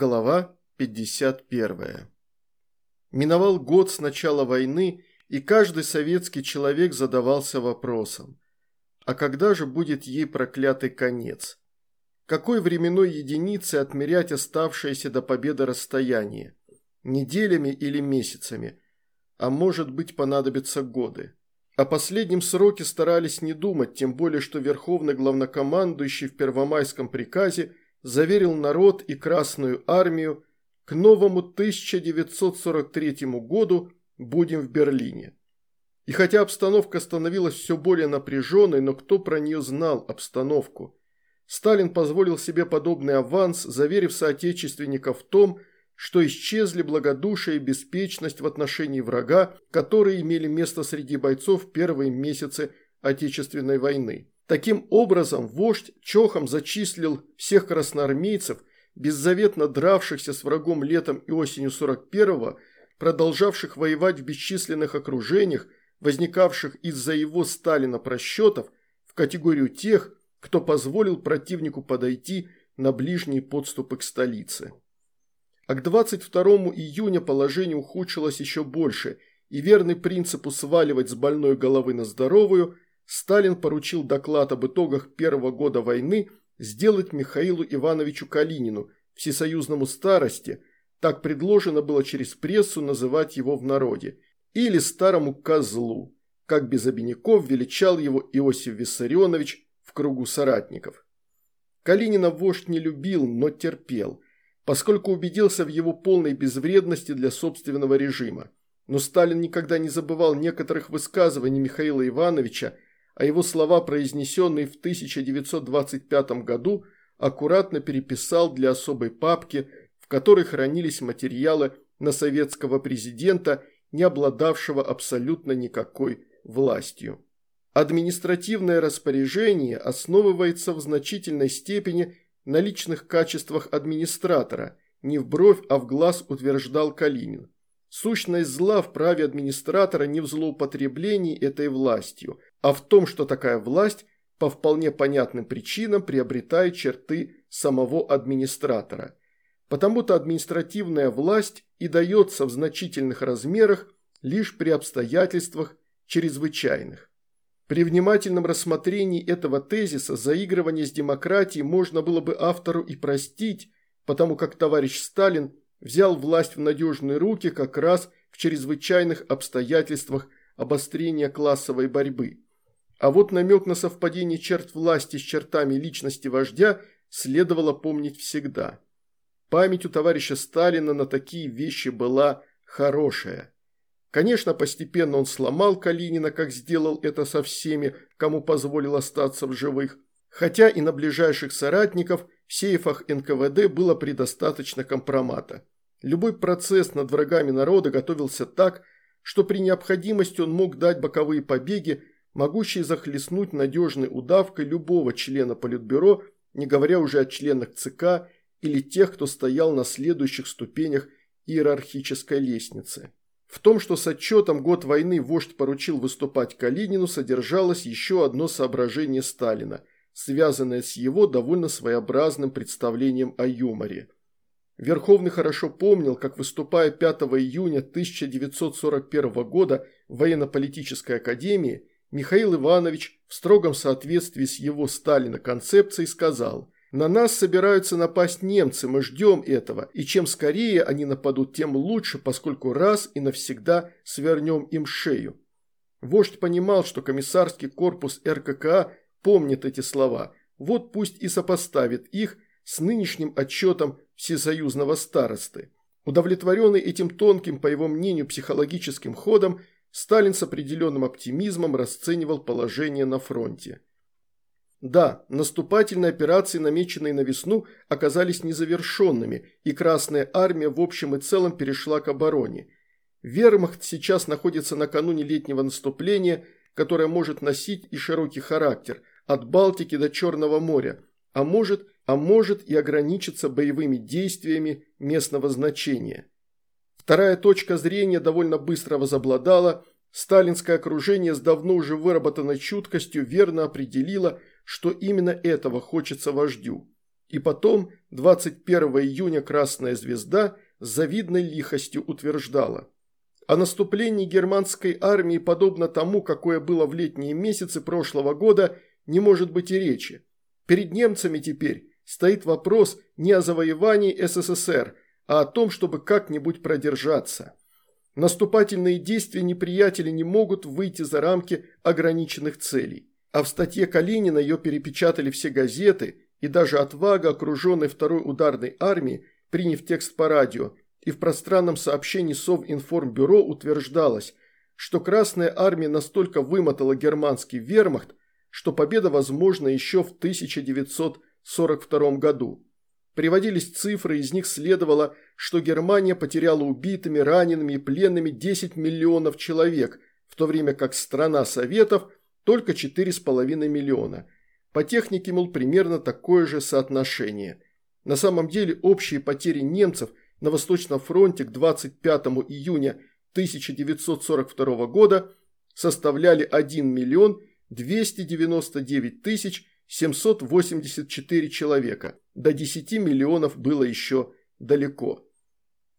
Глава 51. Миновал год с начала войны, и каждый советский человек задавался вопросом, а когда же будет ей проклятый конец? Какой временной единицей отмерять оставшееся до победы расстояние? Неделями или месяцами? А может быть понадобятся годы? О последнем сроке старались не думать, тем более, что Верховный Главнокомандующий в Первомайском приказе заверил народ и Красную Армию, к новому 1943 году будем в Берлине. И хотя обстановка становилась все более напряженной, но кто про нее знал обстановку? Сталин позволил себе подобный аванс, заверив соотечественников в том, что исчезли благодушие и беспечность в отношении врага, которые имели место среди бойцов первые месяцы Отечественной войны. Таким образом, вождь Чохом зачислил всех красноармейцев, беззаветно дравшихся с врагом летом и осенью 41-го, продолжавших воевать в бесчисленных окружениях, возникавших из-за его Сталина просчетов, в категорию тех, кто позволил противнику подойти на ближние подступы к столице. А к 22 июня положение ухудшилось еще больше, и верный принципу сваливать с больной головы на здоровую – Сталин поручил доклад об итогах первого года войны сделать Михаилу Ивановичу Калинину, всесоюзному старости, так предложено было через прессу называть его в народе, или старому козлу, как без обиняков величал его Иосиф Виссарионович в кругу соратников. Калинина вождь не любил, но терпел, поскольку убедился в его полной безвредности для собственного режима. Но Сталин никогда не забывал некоторых высказываний Михаила Ивановича, а его слова, произнесенные в 1925 году, аккуратно переписал для особой папки, в которой хранились материалы на советского президента, не обладавшего абсолютно никакой властью. Административное распоряжение основывается в значительной степени на личных качествах администратора, не в бровь, а в глаз утверждал Калинин. Сущность зла в праве администратора не в злоупотреблении этой властью, а в том, что такая власть по вполне понятным причинам приобретает черты самого администратора. Потому-то административная власть и дается в значительных размерах лишь при обстоятельствах чрезвычайных. При внимательном рассмотрении этого тезиса заигрывание с демократией можно было бы автору и простить, потому как товарищ Сталин взял власть в надежные руки как раз в чрезвычайных обстоятельствах обострения классовой борьбы. А вот намек на совпадение черт власти с чертами личности вождя следовало помнить всегда. Память у товарища Сталина на такие вещи была хорошая. Конечно, постепенно он сломал Калинина, как сделал это со всеми, кому позволил остаться в живых, хотя и на ближайших соратников в сейфах НКВД было предостаточно компромата. Любой процесс над врагами народа готовился так, что при необходимости он мог дать боковые побеги, могущие захлестнуть надежной удавкой любого члена Политбюро, не говоря уже о членах ЦК или тех, кто стоял на следующих ступенях иерархической лестницы. В том, что с отчетом год войны вождь поручил выступать Калинину, содержалось еще одно соображение Сталина, связанное с его довольно своеобразным представлением о юморе – Верховный хорошо помнил, как выступая 5 июня 1941 года в военно-политической академии, Михаил Иванович в строгом соответствии с его Сталина концепцией сказал «На нас собираются напасть немцы, мы ждем этого, и чем скорее они нападут, тем лучше, поскольку раз и навсегда свернем им шею». Вождь понимал, что комиссарский корпус РККА помнит эти слова, вот пусть и сопоставит их с нынешним отчетом всесоюзного старосты. Удовлетворенный этим тонким, по его мнению, психологическим ходом, Сталин с определенным оптимизмом расценивал положение на фронте. Да, наступательные операции, намеченные на весну, оказались незавершенными, и Красная Армия в общем и целом перешла к обороне. Вермахт сейчас находится накануне летнего наступления, которое может носить и широкий характер, от Балтики до Черного моря, а может а может и ограничиться боевыми действиями местного значения. Вторая точка зрения довольно быстро возобладала, сталинское окружение с давно уже выработанной чуткостью верно определило, что именно этого хочется вождю. И потом 21 июня Красная Звезда с завидной лихостью утверждала. О наступлении германской армии, подобно тому, какое было в летние месяцы прошлого года, не может быть и речи. Перед немцами теперь стоит вопрос не о завоевании СССР, а о том, чтобы как-нибудь продержаться. Наступательные действия неприятеля не могут выйти за рамки ограниченных целей. А в статье Калинина ее перепечатали все газеты, и даже «Отвага», окруженной второй ударной армией, приняв текст по радио, и в пространном сообщении Совинформбюро утверждалось, что Красная Армия настолько вымотала германский вермахт, что победа возможна еще в 1942 году. Приводились цифры, из них следовало, что Германия потеряла убитыми, ранеными и пленными 10 миллионов человек, в то время как страна Советов только 4,5 миллиона. По технике, мол, примерно такое же соотношение. На самом деле общие потери немцев на Восточном фронте к 25 июня 1942 года составляли 1 миллион 299 тысяч 784 человека. До 10 миллионов было еще далеко.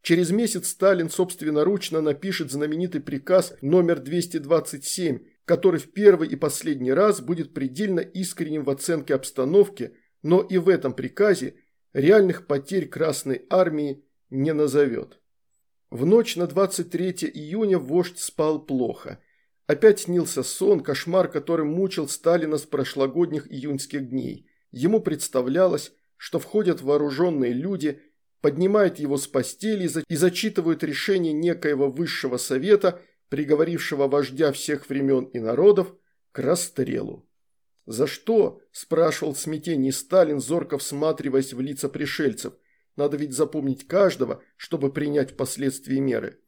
Через месяц Сталин собственноручно напишет знаменитый приказ номер 227, который в первый и последний раз будет предельно искренним в оценке обстановки, но и в этом приказе реальных потерь Красной Армии не назовет. В ночь на 23 июня вождь спал плохо. Опять снился сон, кошмар, который мучил Сталина с прошлогодних июньских дней. Ему представлялось, что входят вооруженные люди, поднимают его с постели и зачитывают решение некоего высшего совета, приговорившего вождя всех времен и народов к расстрелу. «За что?» – спрашивал в смятении Сталин, зорко всматриваясь в лица пришельцев – надо ведь запомнить каждого, чтобы принять впоследствии меры.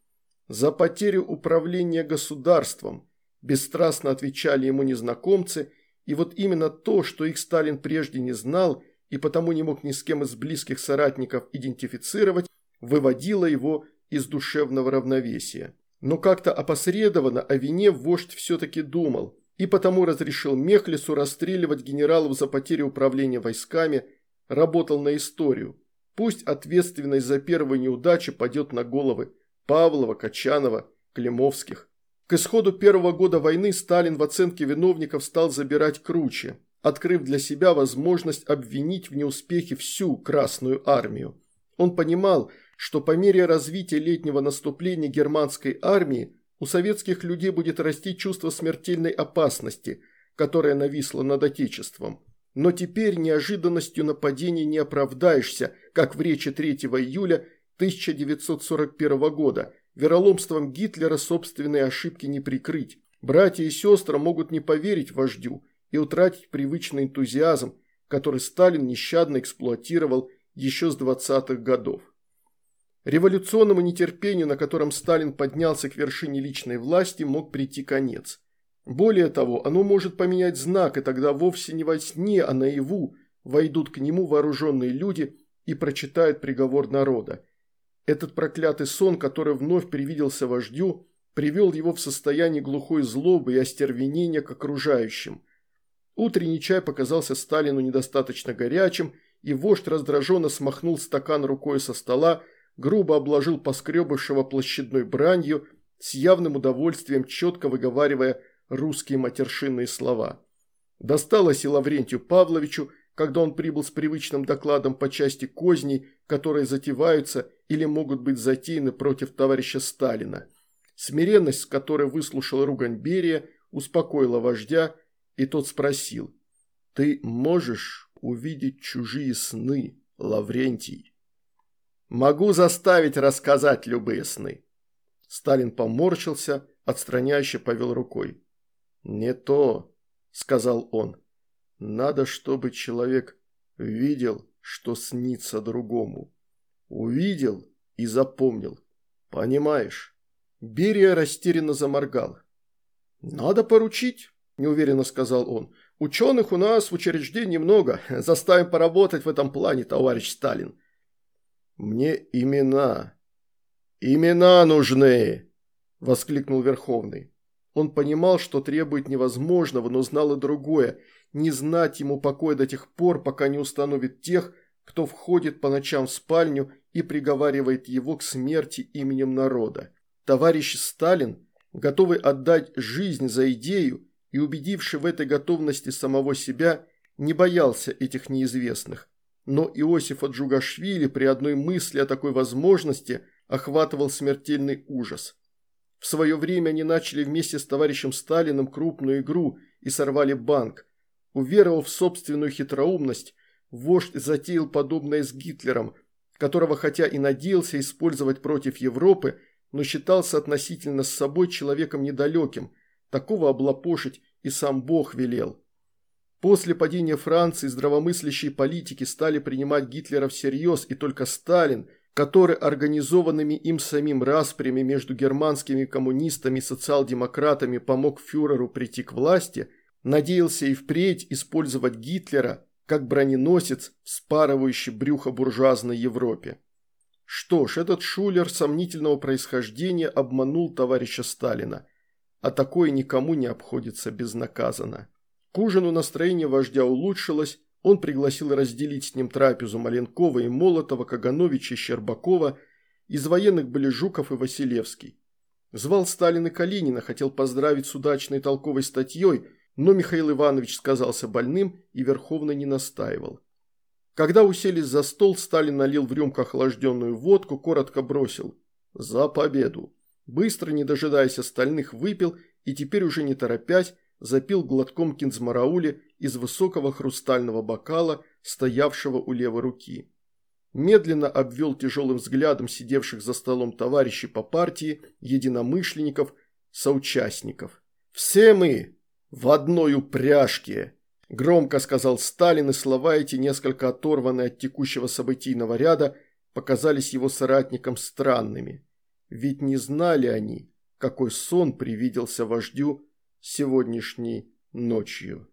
За потерю управления государством, бесстрастно отвечали ему незнакомцы, и вот именно то, что их Сталин прежде не знал и потому не мог ни с кем из близких соратников идентифицировать, выводило его из душевного равновесия. Но как-то опосредованно о вине вождь все-таки думал, и потому разрешил Мехлису расстреливать генералов за потерю управления войсками, работал на историю. Пусть ответственность за первые неудачи падет на головы Павлова, Качанова, Климовских. К исходу первого года войны Сталин в оценке виновников стал забирать круче, открыв для себя возможность обвинить в неуспехе всю Красную армию. Он понимал, что по мере развития летнего наступления германской армии у советских людей будет расти чувство смертельной опасности, которая нависла над Отечеством. Но теперь неожиданностью нападения не оправдаешься, как в речи 3 июля 1941 года. Вероломством Гитлера собственные ошибки не прикрыть. Братья и сестры могут не поверить вождю и утратить привычный энтузиазм, который Сталин нещадно эксплуатировал еще с 20-х годов. Революционному нетерпению, на котором Сталин поднялся к вершине личной власти, мог прийти конец. Более того, оно может поменять знак, и тогда вовсе не во сне, а наяву войдут к нему вооруженные люди и прочитают приговор народа. Этот проклятый сон, который вновь привиделся вождю, привел его в состояние глухой злобы и остервенения к окружающим. Утренний чай показался Сталину недостаточно горячим, и вождь раздраженно смахнул стакан рукой со стола, грубо обложил поскребывшего площадной бранью, с явным удовольствием четко выговаривая русские матершинные слова. Досталось и Лаврентию Павловичу, когда он прибыл с привычным докладом по части козней, которые затеваются или могут быть затеяны против товарища Сталина. Смиренность, с которой выслушал ругань Берия, успокоила вождя, и тот спросил, «Ты можешь увидеть чужие сны, Лаврентий?» «Могу заставить рассказать любые сны». Сталин поморщился, отстраняюще повел рукой. «Не то», – сказал он. «Надо, чтобы человек видел, что снится другому. Увидел и запомнил. Понимаешь?» Берия растерянно заморгал. «Надо поручить», – неуверенно сказал он. «Ученых у нас в учреждении много. Заставим поработать в этом плане, товарищ Сталин». «Мне имена. Имена нужны!» – воскликнул Верховный. Он понимал, что требует невозможного, но знал и другое – не знать ему покоя до тех пор, пока не установит тех, кто входит по ночам в спальню и приговаривает его к смерти именем народа. Товарищ Сталин, готовый отдать жизнь за идею и убедивший в этой готовности самого себя, не боялся этих неизвестных. Но Иосифа Джугашвили при одной мысли о такой возможности охватывал смертельный ужас. В свое время они начали вместе с товарищем Сталиным крупную игру и сорвали банк. Уверовав в собственную хитроумность, вождь затеял подобное с Гитлером, которого хотя и надеялся использовать против Европы, но считался относительно с собой человеком недалеким, такого облапошить и сам Бог велел. После падения Франции здравомыслящие политики стали принимать Гитлера всерьез, и только Сталин, который организованными им самим распрями между германскими коммунистами и социал-демократами помог фюреру прийти к власти, надеялся и впредь использовать Гитлера как броненосец, спарывающий брюхо буржуазной Европе. Что ж, этот шулер сомнительного происхождения обманул товарища Сталина, а такое никому не обходится безнаказанно. К ужину настроение вождя улучшилось, он пригласил разделить с ним трапезу Маленкова и Молотова, Кагановича и Щербакова, из военных были Жуков и Василевский. Звал Сталин и Калинина, хотел поздравить с удачной толковой статьей, но Михаил Иванович сказался больным и Верховно не настаивал. Когда уселись за стол, Сталин налил в рюмку охлажденную водку, коротко бросил «За победу!». Быстро, не дожидаясь остальных, выпил и теперь уже не торопясь, запил глотком кинзмараули из высокого хрустального бокала, стоявшего у левой руки. Медленно обвел тяжелым взглядом сидевших за столом товарищей по партии, единомышленников, соучастников. «Все мы в одной упряжке!» – громко сказал Сталин, и слова эти, несколько оторванные от текущего событийного ряда, показались его соратникам странными. Ведь не знали они, какой сон привиделся вождю сегодняшней ночью.